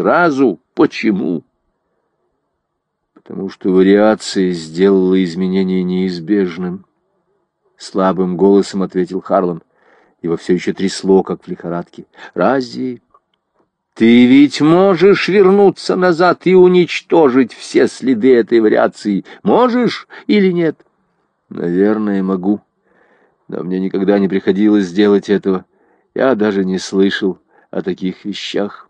сразу. Почему? Потому что вариация сделала изменение неизбежным. Слабым голосом ответил Харлан. Его все еще трясло, как в лихорадке. Разве... Ты ведь можешь вернуться назад и уничтожить все следы этой вариации. Можешь или нет? Наверное, могу. Но мне никогда не приходилось сделать этого. Я даже не слышал о таких вещах.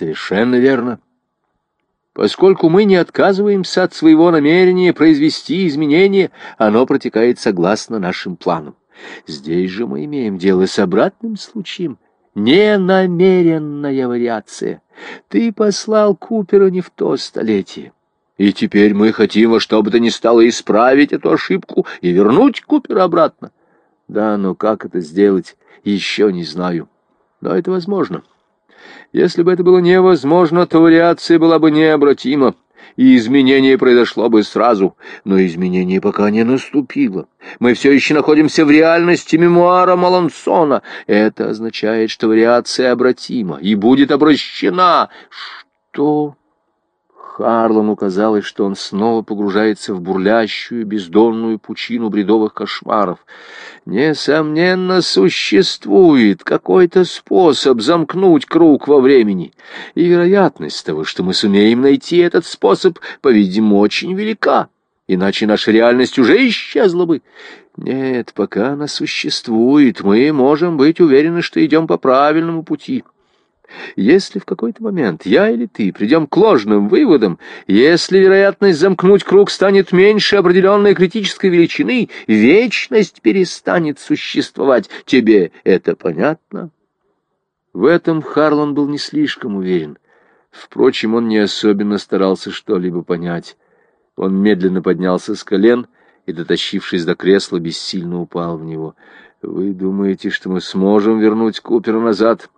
Совершенно верно. Поскольку мы не отказываемся от своего намерения произвести изменения, оно протекает согласно нашим планам. Здесь же мы имеем дело с обратным случаем. Ненамеренная вариация. Ты послал Купера не в то столетие. И теперь мы хотим во что бы то ни стало исправить эту ошибку и вернуть Купера обратно. Да, но как это сделать, еще не знаю. Но это возможно. Если бы это было невозможно, то вариация была бы необратима, и изменение произошло бы сразу. Но изменение пока не наступило. Мы все еще находимся в реальности мемуара Малансона. Это означает, что вариация обратима и будет обращена. Что... Харлану казалось, что он снова погружается в бурлящую бездонную пучину бредовых кошмаров. Несомненно, существует какой-то способ замкнуть круг во времени, и вероятность того, что мы сумеем найти этот способ, по-видимому, очень велика, иначе наша реальность уже исчезла бы. Нет, пока она существует, мы можем быть уверены, что идем по правильному пути». Если в какой-то момент я или ты придем к ложным выводам, если вероятность замкнуть круг станет меньше определенной критической величины, вечность перестанет существовать. Тебе это понятно? В этом Харлан был не слишком уверен. Впрочем, он не особенно старался что-либо понять. Он медленно поднялся с колен и, дотащившись до кресла, бессильно упал в него. «Вы думаете, что мы сможем вернуть Купера назад?»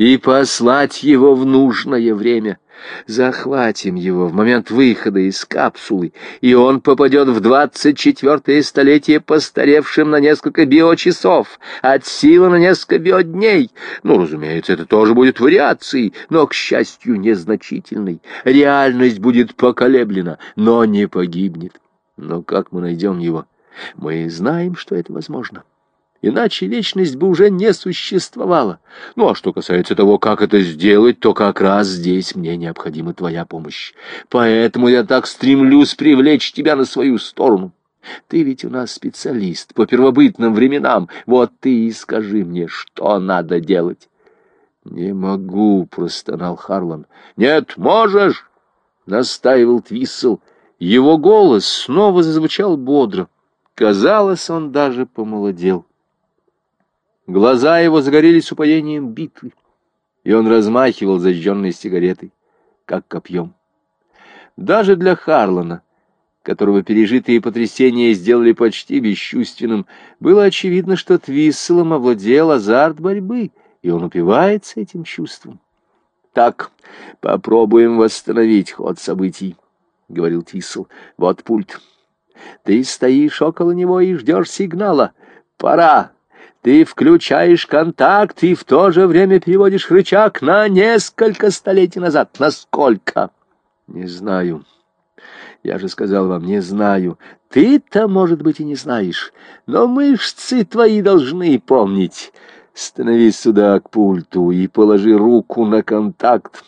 И послать его в нужное время. Захватим его в момент выхода из капсулы, и он попадет в двадцать четвертое столетие постаревшим на несколько биочасов, от силы на несколько биодней. Ну, разумеется, это тоже будет вариацией, но, к счастью, незначительной. Реальность будет поколеблена, но не погибнет. Но как мы найдем его? Мы знаем, что это возможно. Иначе вечность бы уже не существовала. Ну, а что касается того, как это сделать, то как раз здесь мне необходима твоя помощь. Поэтому я так стремлюсь привлечь тебя на свою сторону. Ты ведь у нас специалист по первобытным временам. Вот ты и скажи мне, что надо делать. — Не могу, — простонал Харлан. — Нет, можешь, — настаивал Твиссел. Его голос снова зазвучал бодро. Казалось, он даже помолодел. Глаза его загорелись упоением битвы, и он размахивал зажженной сигаретой, как копьем. Даже для Харлана, которого пережитые потрясения сделали почти бесчувственным, было очевидно, что Твисселом овладел азарт борьбы, и он упивается этим чувством. «Так, попробуем восстановить ход событий», — говорил Твиссел. «Вот пульт. Ты стоишь около него и ждешь сигнала. Пора!» Ты включаешь контакт и в то же время переводишь рычаг на несколько столетий назад. Насколько? Не знаю. Я же сказал вам, не знаю. Ты-то, может быть, и не знаешь, но мышцы твои должны помнить. Становись сюда к пульту и положи руку на контакт.